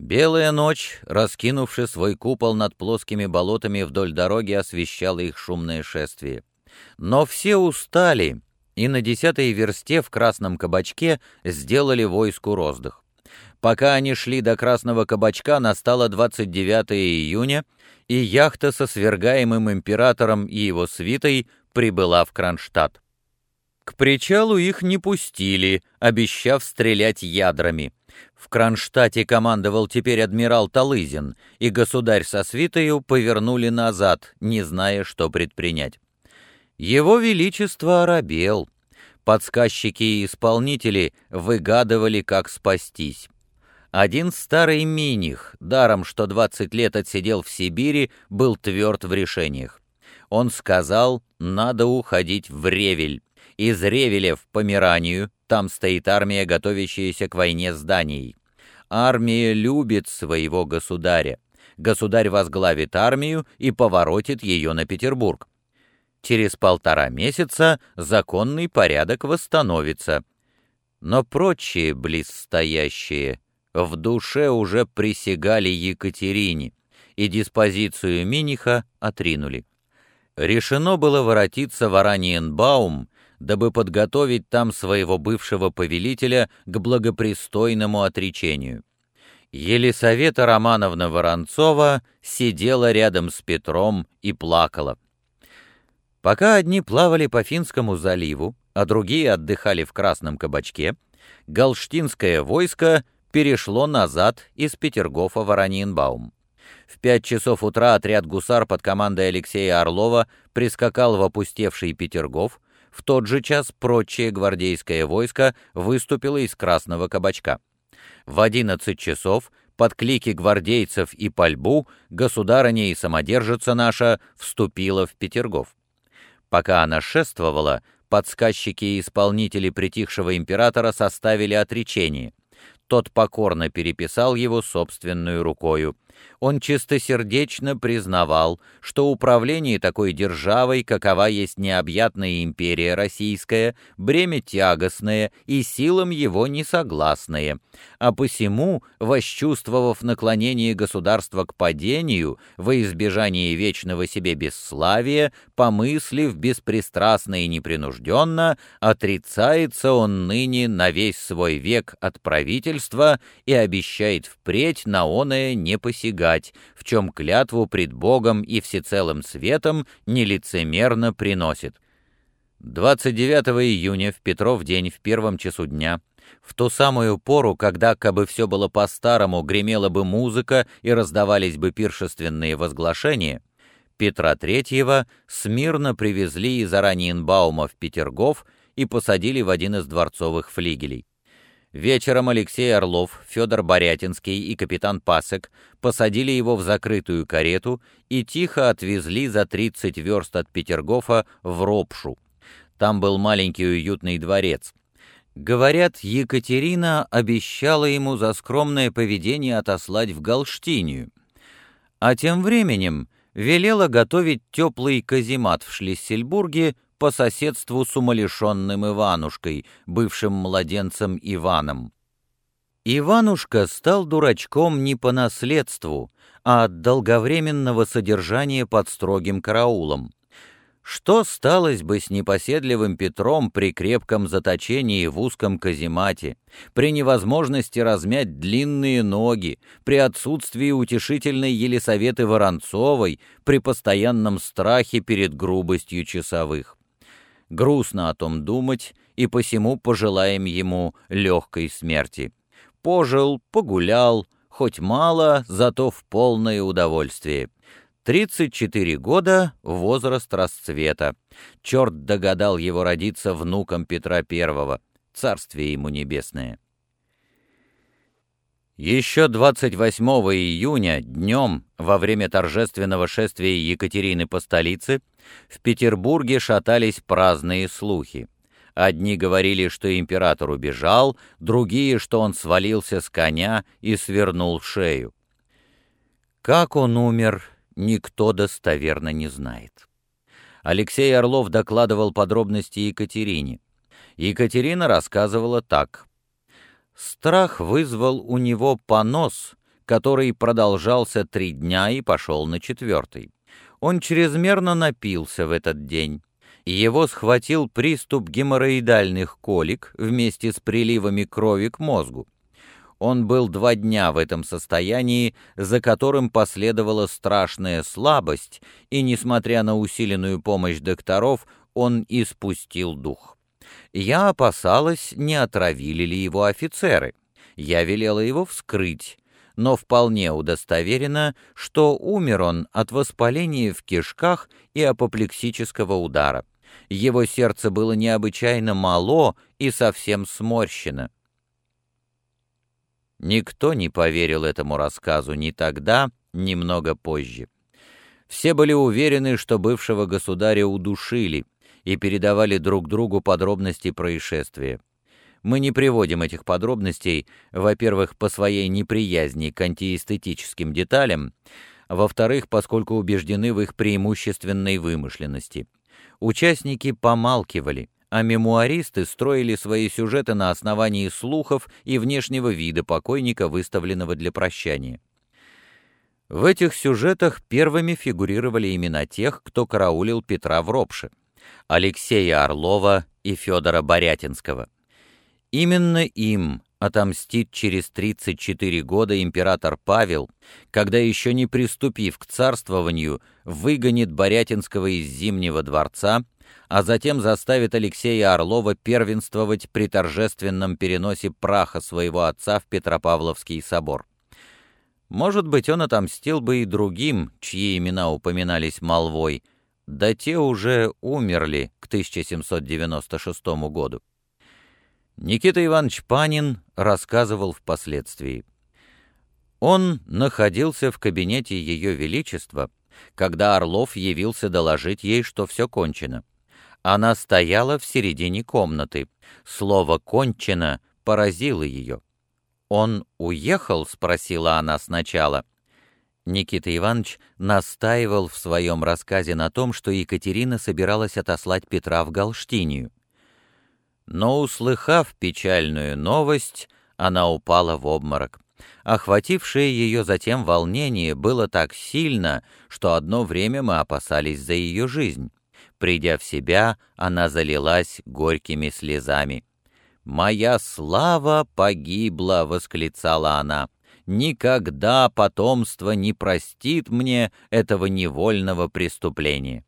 Белая ночь, раскинувши свой купол над плоскими болотами вдоль дороги, освещала их шумное шествие. Но все устали, и на десятой версте в Красном Кабачке сделали войску роздых. Пока они шли до Красного Кабачка, настало 29 июня, и яхта со свергаемым императором и его свитой прибыла в Кронштадт. К причалу их не пустили, обещав стрелять ядрами. В Кронштадте командовал теперь адмирал Талызин, и государь со свитою повернули назад, не зная, что предпринять. Его Величество оробел. Подсказчики и исполнители выгадывали, как спастись. Один старый миних, даром что 20 лет отсидел в Сибири, был тверд в решениях. Он сказал, надо уходить в Ревель. Из Ревеля в Померанию, там стоит армия, готовящаяся к войне с Данией. Армия любит своего государя. Государь возглавит армию и поворотит ее на Петербург. Через полтора месяца законный порядок восстановится. Но прочие близстоящие в душе уже присягали Екатерине, и диспозицию Миниха отринули. Решено было воротиться в Ораниенбаум, дабы подготовить там своего бывшего повелителя к благопристойному отречению. Елисавета Романовна Воронцова сидела рядом с Петром и плакала. Пока одни плавали по Финскому заливу, а другие отдыхали в Красном кабачке, галштинское войско перешло назад из Петергофа в Араньенбаум. В пять часов утра отряд гусар под командой Алексея Орлова прискакал в опустевший Петергоф, в тот же час прочее гвардейское войско выступило из Красного кабачка. В одиннадцать часов под клики гвардейцев и пальбу государыня и самодержица наша вступила в Петергоф. Пока она шествовала, подсказчики и исполнители притихшего императора составили отречение. Тот покорно переписал его собственную рукою. Он чистосердечно признавал, что управление такой державой, какова есть необъятная империя российская, бремя тягостное и силам его несогласное, а посему, восчувствовав наклонение государства к падению, во избежание вечного себе бесславия, помыслив беспристрастно и непринужденно, отрицается он ныне на весь свой век от правительства и обещает впредь на оное не посягать в чем клятву пред Богом и всецелым светом нелицемерно приносит. 29 июня в Петров день в первом часу дня, в ту самую пору, когда, кабы все было по-старому, гремела бы музыка и раздавались бы пиршественные возглашения, Петра Третьего смирно привезли из Араньенбаума в Петергоф и посадили в один из дворцовых флигелей. Вечером Алексей Орлов, Федор Борятинский и капитан Пасек посадили его в закрытую карету и тихо отвезли за 30 верст от Петергофа в Ропшу. Там был маленький уютный дворец. Говорят, Екатерина обещала ему за скромное поведение отослать в Галштинию. А тем временем велела готовить теплый каземат в Шлиссельбурге по соседству с умалишенным Иванушкой, бывшим младенцем Иваном. Иванушка стал дурачком не по наследству, а от долговременного содержания под строгим караулом. Что сталось бы с непоседливым Петром при крепком заточении в узком каземате, при невозможности размять длинные ноги, при отсутствии утешительной Елисаветы Воронцовой, при постоянном страхе перед грубостью часовых? Грустно о том думать, и посему пожелаем ему легкой смерти. Пожил, погулял, хоть мало, зато в полное удовольствие. 34 года — возраст расцвета. Черт догадал его родиться внуком Петра I. Царствие ему небесное. Еще 28 июня днем, во время торжественного шествия Екатерины по столице, в Петербурге шатались праздные слухи. Одни говорили, что император убежал, другие, что он свалился с коня и свернул шею. Как он умер, никто достоверно не знает. Алексей Орлов докладывал подробности Екатерине. Екатерина рассказывала так. Страх вызвал у него понос, который продолжался три дня и пошел на четвертый. Он чрезмерно напился в этот день. Его схватил приступ геморроидальных колик вместе с приливами крови к мозгу. Он был два дня в этом состоянии, за которым последовала страшная слабость, и, несмотря на усиленную помощь докторов, он испустил дух. Я опасалась, не отравили ли его офицеры. Я велела его вскрыть, но вполне удостоверена, что умер он от воспаления в кишках и апоплексического удара. Его сердце было необычайно мало и совсем сморщено. Никто не поверил этому рассказу ни тогда, ни много позже. Все были уверены, что бывшего государя удушили и передавали друг другу подробности происшествия. Мы не приводим этих подробностей, во-первых, по своей неприязни к антиэстетическим деталям, во-вторых, поскольку убеждены в их преимущественной вымышленности. Участники помалкивали, а мемуаристы строили свои сюжеты на основании слухов и внешнего вида покойника, выставленного для прощания. В этих сюжетах первыми фигурировали имена тех, кто караулил Петра в Ропше — Алексея Орлова и Федора Борятинского — Именно им отомстит через 34 года император Павел, когда еще не приступив к царствованию, выгонит Борятинского из Зимнего дворца, а затем заставит Алексея Орлова первенствовать при торжественном переносе праха своего отца в Петропавловский собор. Может быть, он отомстил бы и другим, чьи имена упоминались молвой, да те уже умерли к 1796 году. Никита Иванович Панин рассказывал впоследствии. Он находился в кабинете Ее Величества, когда Орлов явился доложить ей, что все кончено. Она стояла в середине комнаты. Слово «кончено» поразило ее. «Он уехал?» — спросила она сначала. Никита Иванович настаивал в своем рассказе на том, что Екатерина собиралась отослать Петра в Галштинию но, услыхав печальную новость, она упала в обморок. Охватившее ее затем волнение было так сильно, что одно время мы опасались за ее жизнь. Придя в себя, она залилась горькими слезами. «Моя слава погибла!» — восклицала она. «Никогда потомство не простит мне этого невольного преступления».